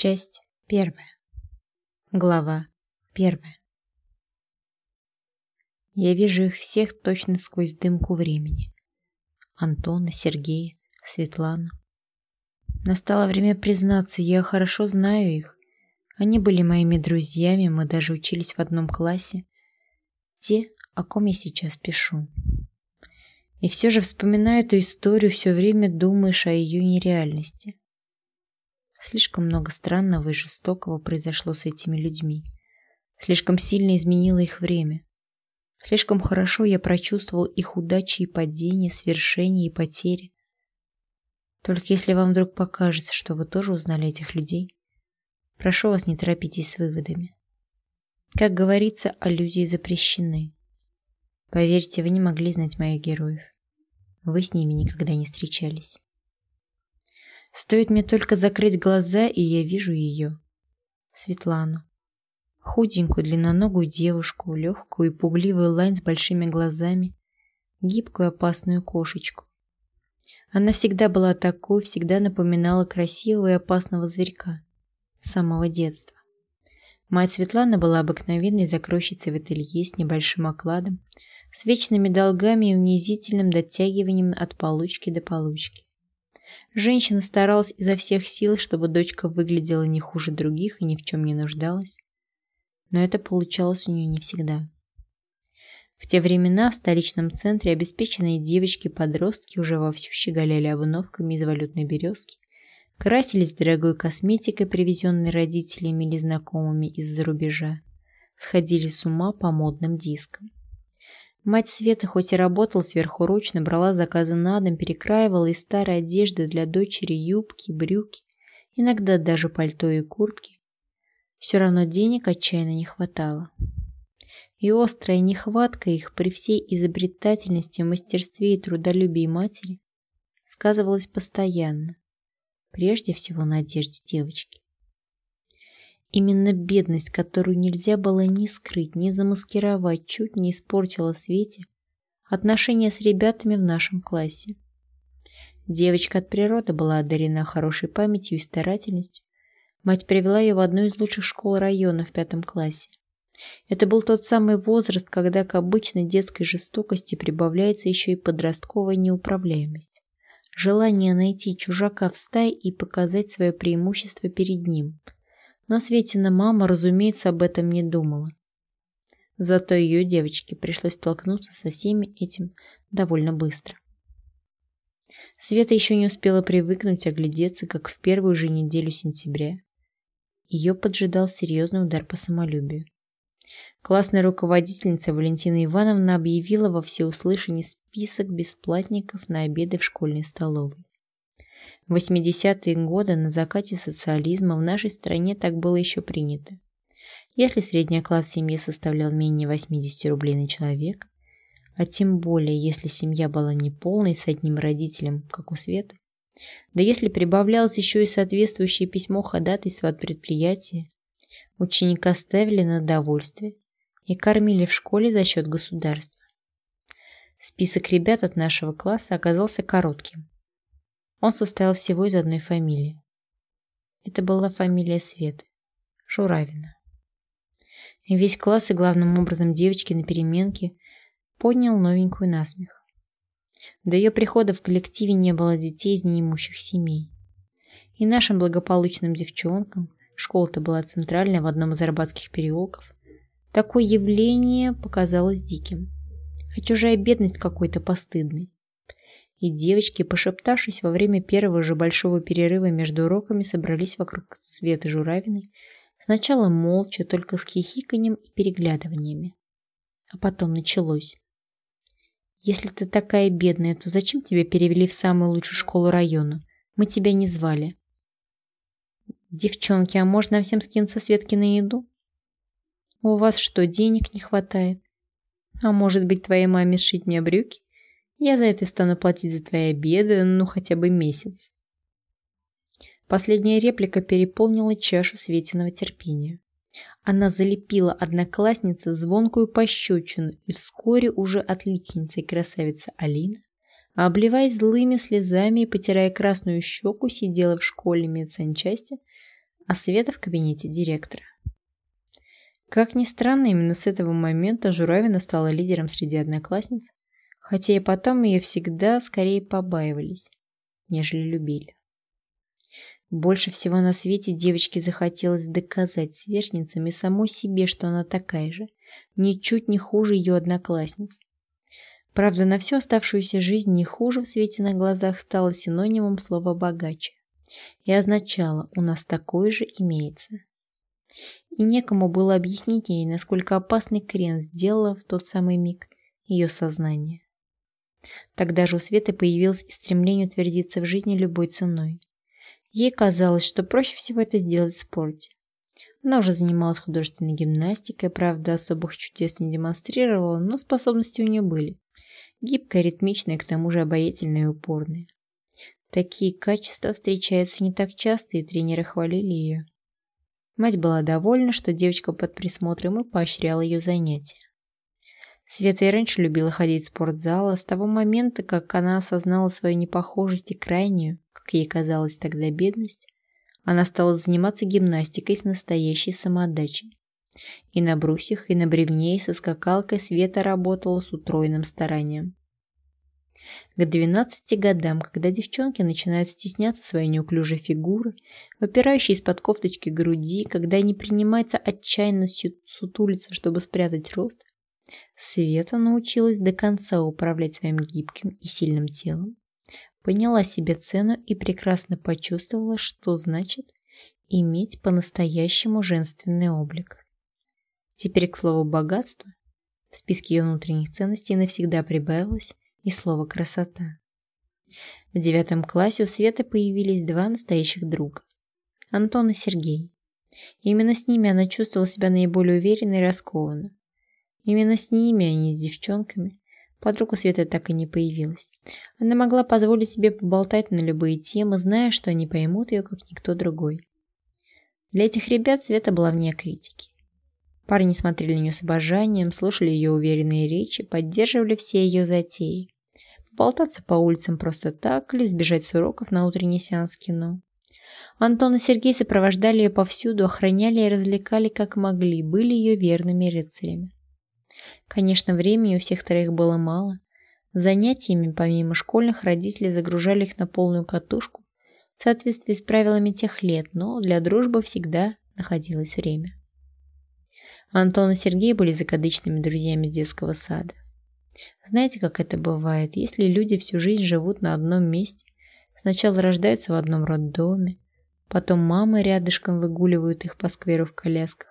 Часть первая. Глава первая. Я вижу их всех точно сквозь дымку времени. Антона, Сергея, Светлану. Настало время признаться, я хорошо знаю их. Они были моими друзьями, мы даже учились в одном классе. Те, о ком я сейчас пишу. И все же вспоминаю эту историю, все время думаешь о ее нереальности. Слишком много странного и жестокого произошло с этими людьми. Слишком сильно изменило их время. Слишком хорошо я прочувствовал их удачи и падения, свершения и потери. Только если вам вдруг покажется, что вы тоже узнали этих людей, прошу вас не торопитесь с выводами. Как говорится, аллюзии запрещены. Поверьте, вы не могли знать моих героев. Вы с ними никогда не встречались. Стоит мне только закрыть глаза, и я вижу ее. Светлану. Худенькую, длинноногую девушку, легкую и пугливую лань с большими глазами, гибкую опасную кошечку. Она всегда была такой, всегда напоминала красивого и опасного зверька. С самого детства. Мать Светланы была обыкновенной закройщицей в ателье с небольшим окладом, с вечными долгами и унизительным дотягиванием от получки до получки. Женщина старалась изо всех сил, чтобы дочка выглядела не хуже других и ни в чем не нуждалась. Но это получалось у нее не всегда. В те времена в столичном центре обеспеченные девочки-подростки уже вовсю щеголяли обновками из валютной березки, красились дорогой косметикой, привезенной родителями или знакомыми из-за рубежа, сходили с ума по модным дискам. Мать Света хоть и работала сверхурочно, брала заказы на дом, перекраивала из старой одежды для дочери юбки, брюки, иногда даже пальто и куртки. Все равно денег отчаянно не хватало. И острая нехватка их при всей изобретательности, мастерстве и трудолюбии матери сказывалась постоянно, прежде всего на одежде девочки. Именно бедность, которую нельзя было ни скрыть, ни замаскировать, чуть не испортила Свете отношения с ребятами в нашем классе. Девочка от природы была одарена хорошей памятью и старательностью. Мать привела ее в одну из лучших школ района в пятом классе. Это был тот самый возраст, когда к обычной детской жестокости прибавляется еще и подростковая неуправляемость. Желание найти чужака в стае и показать свое преимущество перед ним – но Светина мама, разумеется, об этом не думала. Зато ее девочке пришлось столкнуться со всеми этим довольно быстро. Света еще не успела привыкнуть оглядеться, как в первую же неделю сентября. Ее поджидал серьезный удар по самолюбию. Классная руководительница Валентина Ивановна объявила во всеуслышание список бесплатников на обеды в школьной столовой. В 80-е годы на закате социализма в нашей стране так было еще принято. Если средний класс в семье составлял менее 80 рублей на человека, а тем более, если семья была неполной с одним родителем, как у Светы, да если прибавлялось еще и соответствующее письмо ходатайства от предприятия, ученика ставили на довольствие и кормили в школе за счет государства. Список ребят от нашего класса оказался коротким. Он состоял всего из одной фамилии. Это была фамилия Светы. Шуравина. И весь класс, и главным образом девочки на переменке, поднял новенькую насмех. До ее прихода в коллективе не было детей из неимущих семей. И нашим благополучным девчонкам, школа-то была центральная в одном из арбатских переулков, такое явление показалось диким, а чужая бедность какой-то постыдной и девочки, пошептавшись во время первого же большого перерыва между уроками, собрались вокруг Светы Журавиной, сначала молча, только с хихиканьем и переглядываниями. А потом началось. «Если ты такая бедная, то зачем тебя перевели в самую лучшую школу района? Мы тебя не звали». «Девчонки, а можно всем скинуться Светки на еду?» «У вас что, денег не хватает? А может быть, твоей маме сшить мне брюки?» Я за это стану платить за твои обеды, ну хотя бы месяц. Последняя реплика переполнила чашу Светиного терпения. Она залепила однокласснице звонкую пощечину, и вскоре уже отличница и красавица Алина, обливаясь злыми слезами и потирая красную щеку, сидела в школе медсанчасти, а Света в кабинете директора. Как ни странно, именно с этого момента Журавина стала лидером среди одноклассниц, хотя и потом ее всегда скорее побаивались, нежели любили. Больше всего на свете девочке захотелось доказать сверстницам и самой себе, что она такая же, ничуть не хуже ее одноклассниц. Правда, на всю оставшуюся жизнь не хуже в свете на глазах стало синонимом слова «богаче» и означало «у нас такое же имеется». И некому было объяснить ей, насколько опасный крен сделала в тот самый миг ее сознание. Тогда же у Светы появилось стремление утвердиться в жизни любой ценой. Ей казалось, что проще всего это сделать в спорте. Она уже занималась художественной гимнастикой, правда, особых чудес не демонстрировала, но способности у нее были. Гибкая, ритмичная, к тому же обаятельная и упорная. Такие качества встречаются не так часто, и тренеры хвалили ее. Мать была довольна, что девочка под присмотром и поощряла ее занятия. Света и раньше любила ходить в спортзал, а с того момента, как она осознала свою непохожесть и крайнюю, как ей казалось тогда, бедность, она стала заниматься гимнастикой с настоящей самоотдачей. И на брусьях, и на бревне, и со скакалкой Света работала с утроенным старанием. К 12 годам, когда девчонки начинают стесняться своей неуклюжей фигуры, выпирающей из-под кофточки груди, когда они принимаются отчаянно сутулиться, чтобы спрятать рост, Света научилась до конца управлять своим гибким и сильным телом, поняла себе цену и прекрасно почувствовала, что значит иметь по-настоящему женственный облик. Теперь, к слову, богатство в списке ее внутренних ценностей навсегда прибавилось и слово «красота». В девятом классе у Светы появились два настоящих друга – Антон и Сергей. именно с ними она чувствовала себя наиболее уверенно и раскованно. Именно с ними, а не с девчонками, Подруга Света так и не появилась. Она могла позволить себе поболтать на любые темы, зная, что они поймут ее, как никто другой. Для этих ребят Света была вне критики. Парни смотрели на нее с обожанием, слушали ее уверенные речи, поддерживали все ее затеи. Поболтаться по улицам просто так или сбежать с уроков на утренний сеанс кино. Антон и Сергей сопровождали ее повсюду, охраняли и развлекали как могли, были ее верными рыцарями. Конечно, времени у всех троих было мало. Занятиями, помимо школьных, родители загружали их на полную катушку в соответствии с правилами тех лет, но для дружбы всегда находилось время. Антон и Сергей были закадычными друзьями с детского сада. Знаете, как это бывает, если люди всю жизнь живут на одном месте, сначала рождаются в одном роддоме, потом мамы рядышком выгуливают их по скверу в колясках,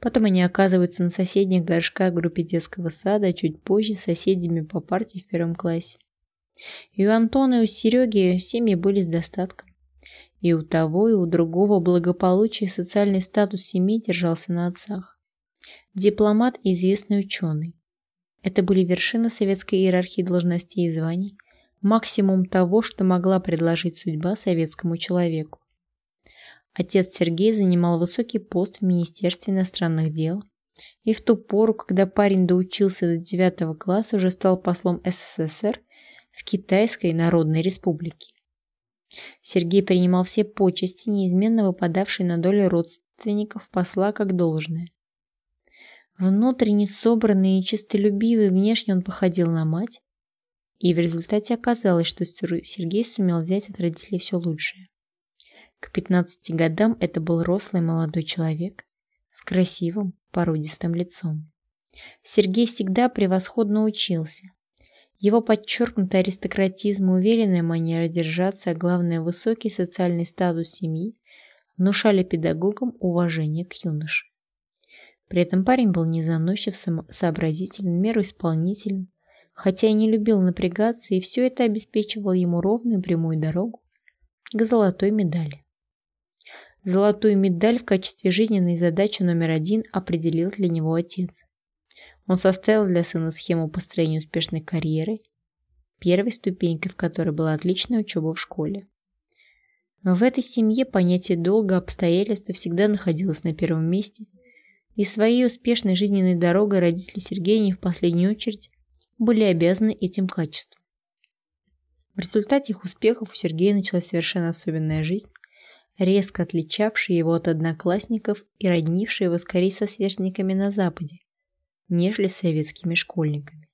Потом они оказываются на соседних горшках группе детского сада, а чуть позже соседями по партии в первом классе. И у Антона, и у Сереги семьи были с достатком. И у того, и у другого благополучие и социальный статус семьи держался на отцах. Дипломат и известный ученый. Это были вершины советской иерархии должностей и званий, максимум того, что могла предложить судьба советскому человеку. Отец Сергей занимал высокий пост в Министерстве иностранных дел. И в ту пору, когда парень доучился до 9 класса, уже стал послом СССР в Китайской Народной Республике. Сергей принимал все почести, неизменно выпадавшие на долю родственников посла как должное. Внутренне собранный и чистолюбивый, внешне он походил на мать, и в результате оказалось, что Сергей сумел взять от родителей все лучшее. К 15 годам это был рослый молодой человек с красивым породистым лицом. Сергей всегда превосходно учился. Его подчеркнутый аристократизм и уверенная манера держаться, а главное высокий социальный статус семьи внушали педагогам уважение к юноше. При этом парень был не заносчив, сообразителен, меру исполнителен, хотя и не любил напрягаться, и все это обеспечивало ему ровную прямую дорогу к золотой медали. Золотую медаль в качестве жизненной задачи номер один определил для него отец. Он составил для сына схему построения успешной карьеры, первой ступенькой в которой была отличная учеба в школе. В этой семье понятие долга обстоятельства всегда находилось на первом месте, и своей успешной жизненной дорогой родители Сергея не в последнюю очередь были обязаны этим качествам. В результате их успехов у Сергея началась совершенно особенная жизнь, резко отличавшие его от одноклассников и роднившие его скорее со сверстниками на Западе, нежели с советскими школьниками.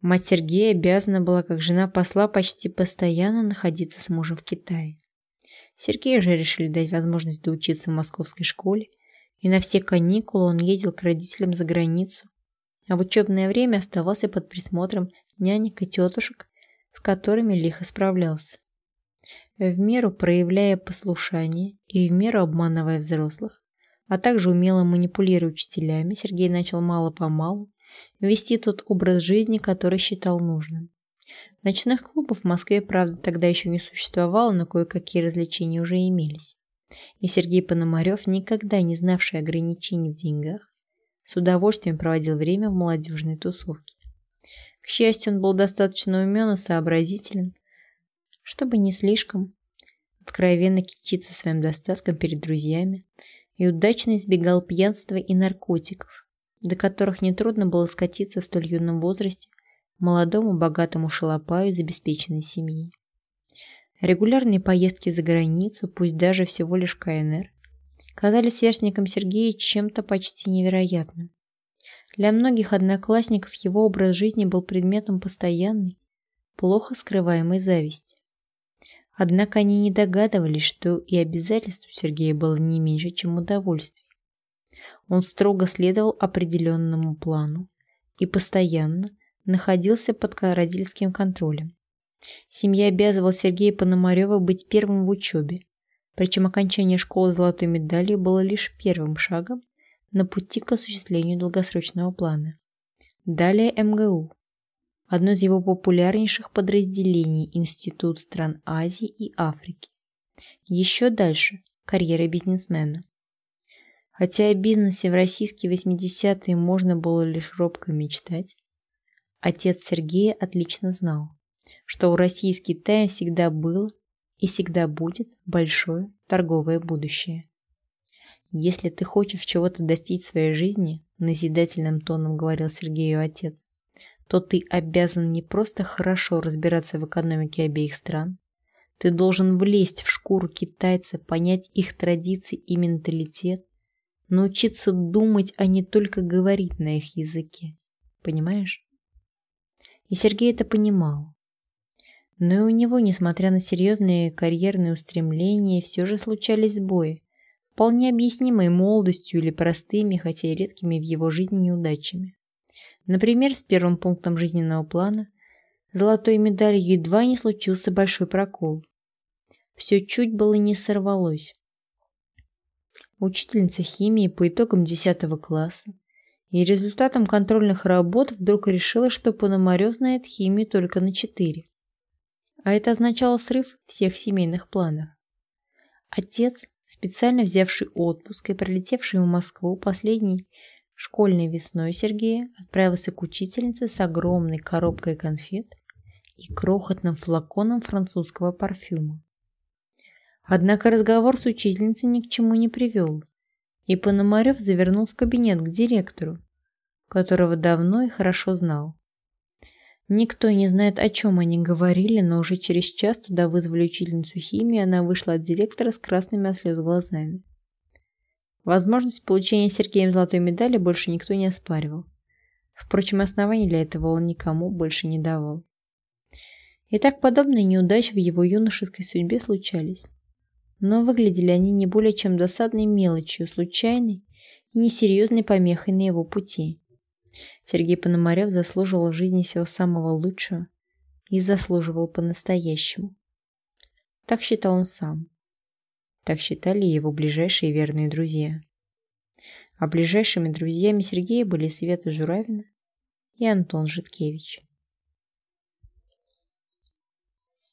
Мать Сергея обязана была, как жена посла, почти постоянно находиться с мужем в Китае. Сергею же решили дать возможность доучиться в московской школе, и на все каникулы он ездил к родителям за границу, а в учебное время оставался под присмотром нянек и тетушек, с которыми лихо справлялся. В меру проявляя послушание и в меру обманывая взрослых, а также умело манипулируя учителями, Сергей начал мало-помалу вести тот образ жизни, который считал нужным. Ночных клубов в Москве, правда, тогда еще не существовало, но кое-какие развлечения уже имелись. И Сергей Пономарев, никогда не знавший ограничений в деньгах, с удовольствием проводил время в молодежной тусовке. К счастью, он был достаточно умен и сообразителен, чтобы не слишком откровенно кичиться своим достатком перед друзьями и удачно избегал пьянства и наркотиков, до которых нетрудно было скатиться в столь юном возрасте молодому богатому шалопаю из обеспеченной семьи. Регулярные поездки за границу, пусть даже всего лишь КНР, казались сверстникам Сергея чем-то почти невероятным. Для многих одноклассников его образ жизни был предметом постоянной, плохо скрываемой зависти. Однако они не догадывались, что и обязательств у Сергея было не меньше, чем удовольствие. Он строго следовал определенному плану и постоянно находился под родительским контролем. Семья обязывала Сергея Пономарева быть первым в учебе, причем окончание школы золотой медалью было лишь первым шагом на пути к осуществлению долгосрочного плана. Далее МГУ, одно из его популярнейших подразделений Институт стран Азии и Африки. Еще дальше – карьера бизнесмена. Хотя о бизнесе в российские 80-е можно было лишь робко мечтать, отец Сергея отлично знал, что у России с Китаем всегда было и всегда будет большое торговое будущее. Если ты хочешь чего-то достичь в своей жизни, назидательным тоном говорил Сергею отец, то ты обязан не просто хорошо разбираться в экономике обеих стран, ты должен влезть в шкуру китайца, понять их традиции и менталитет, научиться думать, а не только говорить на их языке. Понимаешь? И Сергей это понимал. Но и у него, несмотря на серьезные карьерные устремления, все же случались сбои, вполне объяснимые молодостью или простыми, хотя и редкими в его жизни неудачами. Например, с первым пунктом жизненного плана золотой медалью едва не случился большой прокол. Все чуть было не сорвалось. Учительница химии по итогам 10 класса и результатом контрольных работ вдруг решила, что Пономарев знает химию только на 4. А это означало срыв всех семейных планов. Отец, специально взявший отпуск и прилетевший в Москву последний Школьной весной Сергея отправился к учительнице с огромной коробкой конфет и крохотным флаконом французского парфюма. Однако разговор с учительницей ни к чему не привел, и Пономарев завернул в кабинет к директору, которого давно и хорошо знал. Никто не знает, о чем они говорили, но уже через час туда вызвали учительницу химии, она вышла от директора с красными от слез глазами. Возможность получения Сергеем золотой медали больше никто не оспаривал. Впрочем, оснований для этого он никому больше не давал. И так подобные неудачи в его юношеской судьбе случались. Но выглядели они не более чем досадной мелочью, случайной и несерьезной помехой на его пути. Сергей Пономарев заслуживал в жизни всего самого лучшего и заслуживал по-настоящему. Так считал он сам. Так считали его ближайшие верные друзья. А ближайшими друзьями Сергея были Света Журавина и Антон Житкевич.